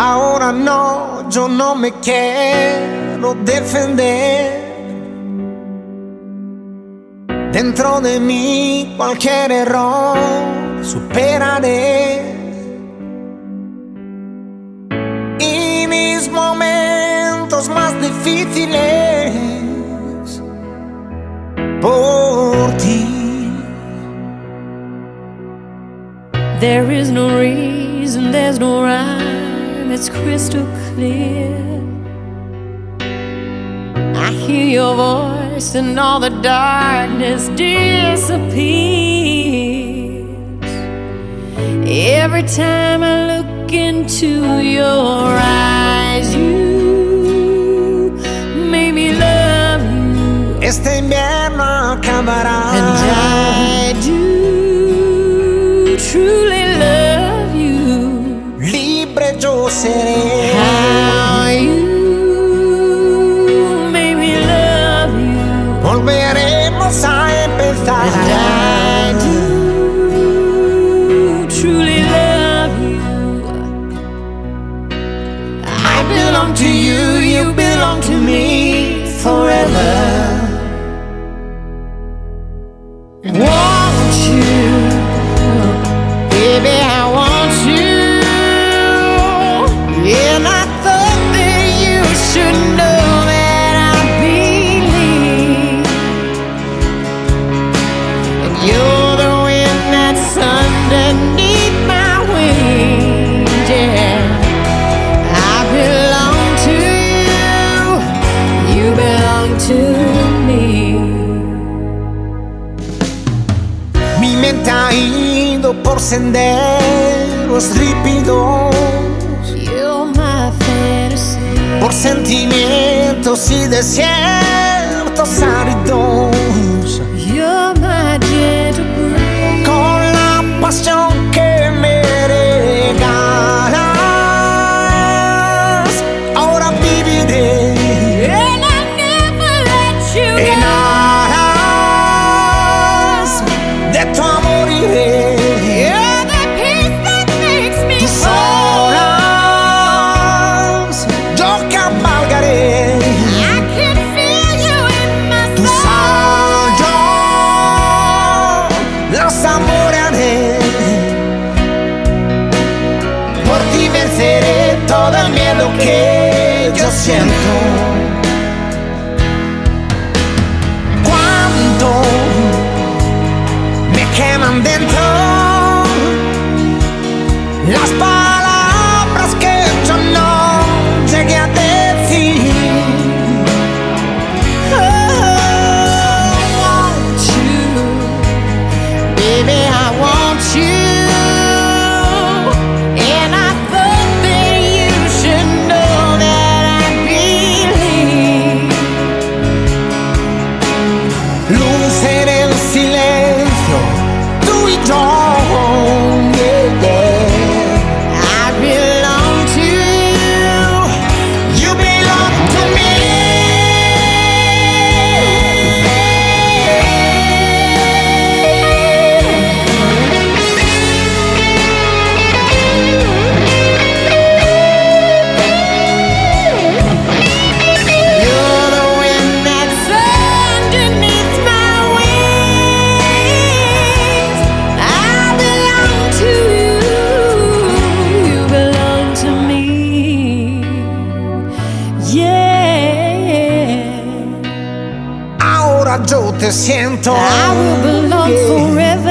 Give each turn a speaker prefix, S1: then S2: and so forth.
S1: Ahora no, yo no me quiero defender. Dentro de mí cualquier error superaré. Y mis momentos más difíciles por ti.
S2: There is no reason, there's no right. it's crystal clear. I hear your voice and all the darkness disappears. Every time I look into your eyes.
S1: city.
S2: How you made me love you.
S1: Volveremos a empezar. Mi mente ha ido por senderos rípidos, por sentimientos y desiertos áridos. que yo siento. yo te siento.
S2: I will belong forever.